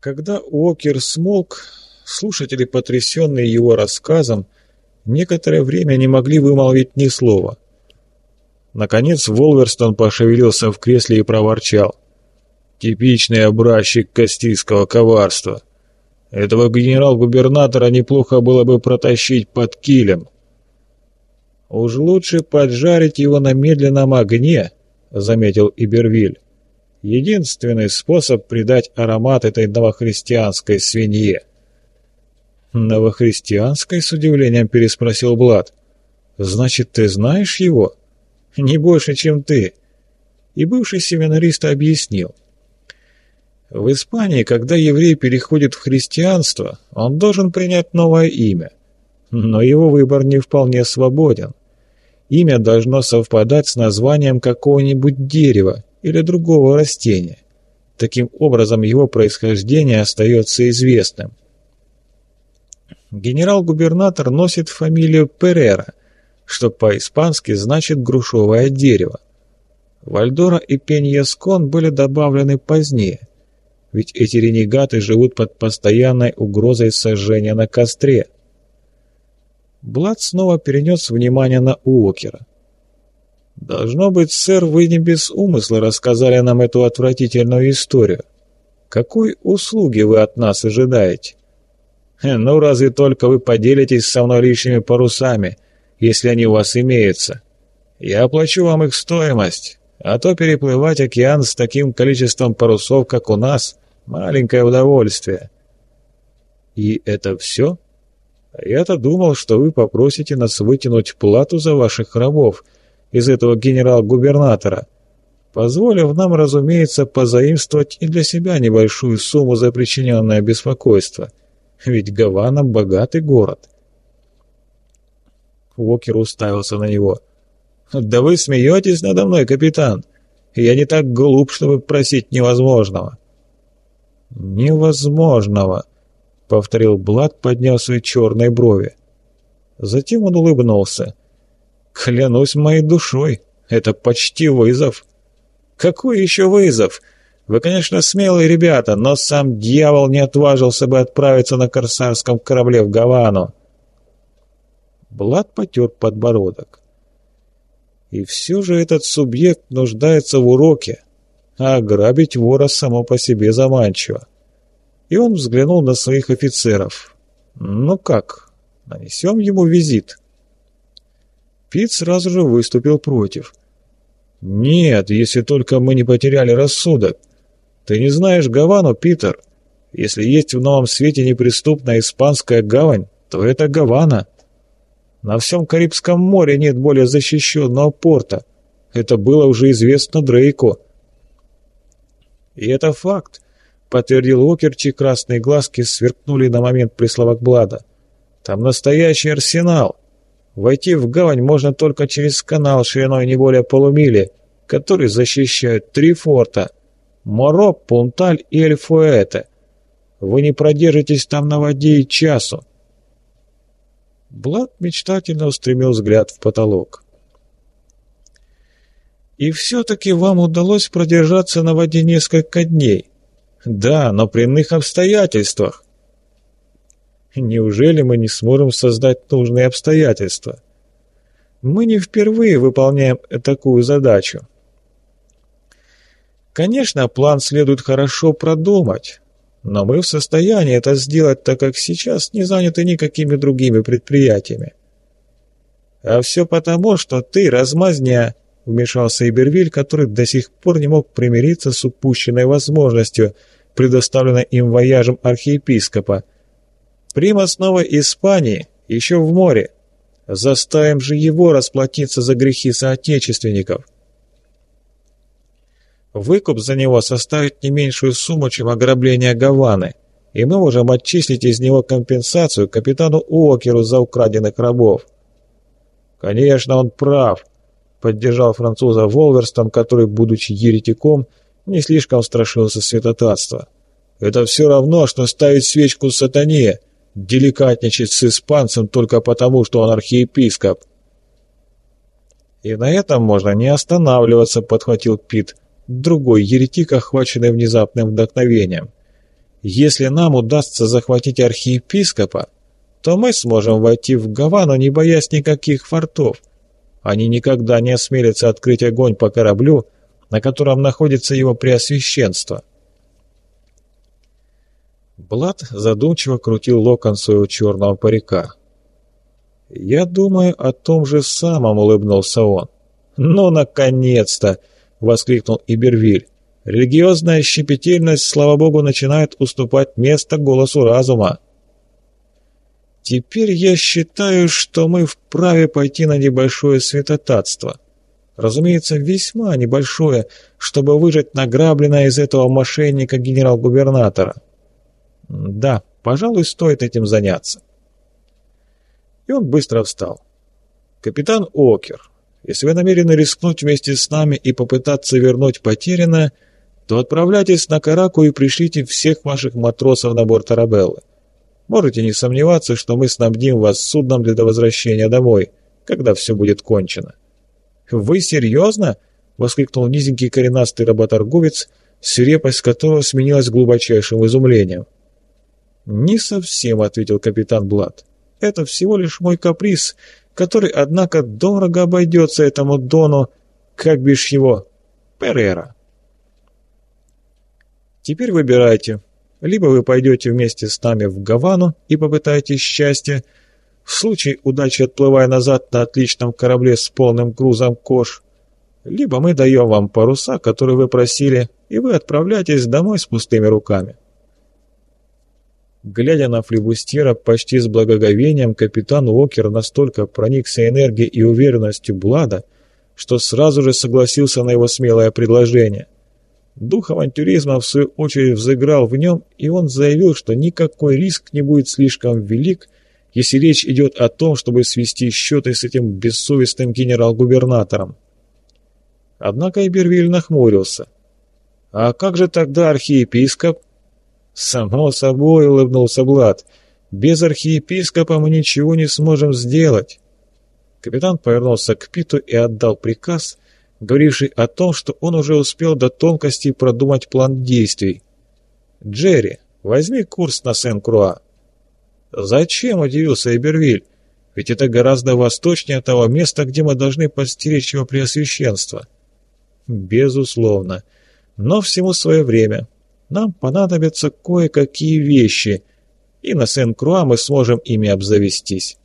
Когда Уокер смолк, слушатели, потрясенные его рассказом, некоторое время не могли вымолвить ни слова. Наконец Волверстон пошевелился в кресле и проворчал. «Типичный образчик кастийского коварства. Этого генерал-губернатора неплохо было бы протащить под килем». «Уж лучше поджарить его на медленном огне», — заметил Ибервиль. «Единственный способ придать аромат этой новохристианской свинье». «Новохристианской?» — с удивлением переспросил Блад. «Значит, ты знаешь его?» «Не больше, чем ты». И бывший семинарист объяснил. В Испании, когда еврей переходит в христианство, он должен принять новое имя. Но его выбор не вполне свободен. Имя должно совпадать с названием какого-нибудь дерева или другого растения. Таким образом, его происхождение остается известным. Генерал-губернатор носит фамилию Перера, что по-испански значит «грушевое дерево». Вальдора и Пеньяскон были добавлены позднее, ведь эти ренегаты живут под постоянной угрозой сожжения на костре. Блад снова перенес внимание на Уокера. «Должно быть, сэр, вы не без умысла рассказали нам эту отвратительную историю. Какой услуги вы от нас ожидаете?» «Ну, разве только вы поделитесь со мной лишними парусами, если они у вас имеются. Я оплачу вам их стоимость, а то переплывать океан с таким количеством парусов, как у нас, маленькое удовольствие». «И это все?» «Я-то думал, что вы попросите нас вытянуть плату за ваших рабов из этого генерал-губернатора, позволив нам, разумеется, позаимствовать и для себя небольшую сумму за причиненное беспокойство». Ведь Гавана — богатый город. Уокер уставился на него. «Да вы смеетесь надо мной, капитан. Я не так глуп, чтобы просить невозможного». «Невозможного», — повторил Блад, подняв свои черные брови. Затем он улыбнулся. «Клянусь моей душой, это почти вызов». «Какой еще вызов? Вы, конечно, смелые ребята, но сам дьявол не отважился бы отправиться на корсарском корабле в Гавану. Блад потер подбородок. И все же этот субъект нуждается в уроке, а ограбить вора само по себе заманчиво. И он взглянул на своих офицеров. «Ну как, нанесем ему визит?» Пит сразу же выступил против. «Нет, если только мы не потеряли рассудок. Ты не знаешь Гавану, Питер? Если есть в новом свете неприступная испанская гавань, то это Гавана. На всем Карибском море нет более защищенного порта. Это было уже известно Дрейку. И это факт, подтвердил Уокер, чьи красные глазки сверкнули на момент при словах Блада. Там настоящий арсенал. Войти в гавань можно только через канал шириной не более полумили, который защищает три форта — Моро, Пунталь и Эльфуэте. Вы не продержитесь там на воде и часу. Блад мечтательно устремил взгляд в потолок. И все-таки вам удалось продержаться на воде несколько дней. Да, но при иных обстоятельствах. Неужели мы не сможем создать нужные обстоятельства? Мы не впервые выполняем такую задачу. Конечно, план следует хорошо продумать, но мы в состоянии это сделать, так как сейчас не заняты никакими другими предприятиями. А все потому, что ты размазня, вмешался Ибервиль, который до сих пор не мог примириться с упущенной возможностью, предоставленной им вояжем архиепископа. Прима снова Испании, еще в море. Заставим же его расплатиться за грехи соотечественников. Выкуп за него составит не меньшую сумму, чем ограбление Гаваны, и мы можем отчислить из него компенсацию капитану Уокеру за украденных рабов». «Конечно, он прав», — поддержал француза Волверстон, который, будучи еретиком, не слишком страшился святотатства. «Это все равно, что ставить свечку сатане, деликатничать с испанцем только потому, что он архиепископ». «И на этом можно не останавливаться», — подхватил Пит другой еретик, охваченный внезапным вдохновением. Если нам удастся захватить архиепископа, то мы сможем войти в Гавану, не боясь никаких фортов. Они никогда не осмелятся открыть огонь по кораблю, на котором находится его преосвященство. Блад задумчиво крутил локон своего черного парика. «Я думаю о том же самом», — улыбнулся он. «Ну, наконец-то!» — воскликнул Ибервиль. «Религиозная щепетильность, слава богу, начинает уступать место голосу разума». «Теперь я считаю, что мы вправе пойти на небольшое святотатство. Разумеется, весьма небольшое, чтобы выжать награбленное из этого мошенника генерал-губернатора. Да, пожалуй, стоит этим заняться». И он быстро встал. «Капитан Окер, если вы намерены рискнуть вместе с нами и попытаться вернуть потерянное, то отправляйтесь на Караку и пришлите всех ваших матросов на борт Арабеллы. Можете не сомневаться, что мы снабдим вас судном для возвращения домой, когда все будет кончено». «Вы серьезно?» — воскликнул низенький коренастый работорговец, свирепость которого сменилась глубочайшим изумлением. «Не совсем», — ответил капитан Блад. «Это всего лишь мой каприз, который, однако, дорого обойдется этому Дону, как бишь его, Перера. Теперь выбирайте. Либо вы пойдете вместе с нами в Гавану и попытаетесь счастья, в случае удачи отплывая назад на отличном корабле с полным грузом кож, либо мы даем вам паруса, которые вы просили, и вы отправляетесь домой с пустыми руками. Глядя на флебустьера почти с благоговением, капитан Уокер настолько проникся энергией и уверенностью Блада, что сразу же согласился на его смелое предложение. Дух авантюризма в свою очередь взыграл в нем, и он заявил, что никакой риск не будет слишком велик, если речь идет о том, чтобы свести счеты с этим бессовестным генерал-губернатором. Однако Ибервиль нахмурился. «А как же тогда архиепископ?» «Само собой», — улыбнулся Блад. «Без архиепископа мы ничего не сможем сделать». Капитан повернулся к Питу и отдал приказ, говоривший о том, что он уже успел до тонкостей продумать план действий. «Джерри, возьми курс на Сен-Круа». «Зачем?» — удивился Эбервиль. «Ведь это гораздо восточнее того места, где мы должны подстеречь его преосвященство». «Безусловно. Но всему свое время нам понадобятся кое-какие вещи, и на Сен-Круа мы сможем ими обзавестись.